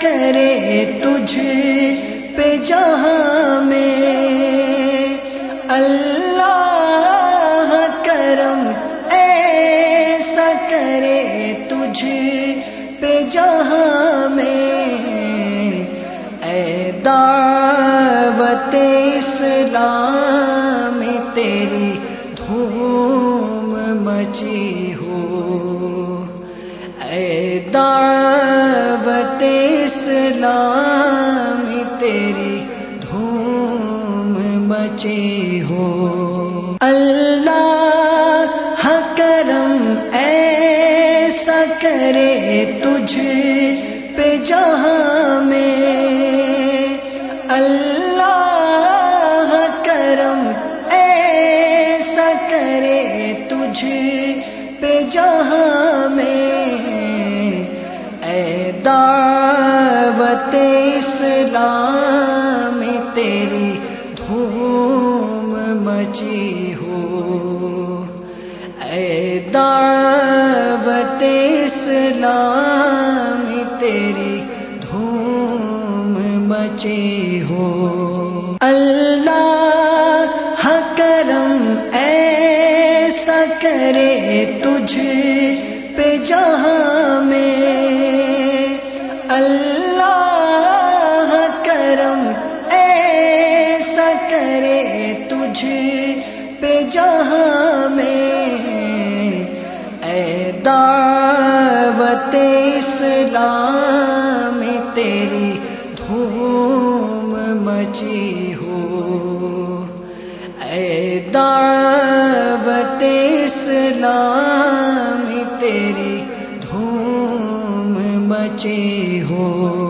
کرے تجھ پہ جہاں میں۔ اللہ کرم ایسا کرے تجھ پہ جہاں میں۔ اے دعوت اسلام، تیری دھوم مچی ہو۔ اے دعوت اسلام تیری دھوم مچی ہو۔ اللہ کرم ایسا کرے تجھ پہ جہاں میں۔ اللہ کرم ایسا کرے تجھ پہ جہاں میں۔ اے دعوت دھوم مچی ہو اے دعوت اسلام تیری دھوم مچی ہو اللہ کرم ایسا کرے تجھ پہ جہاں میں۔ اللہ کرم جہاں میں اے دعوت اسلام تیری دھوم مچی ہو اے دعوت اسلام تیری دھوم مچی ہو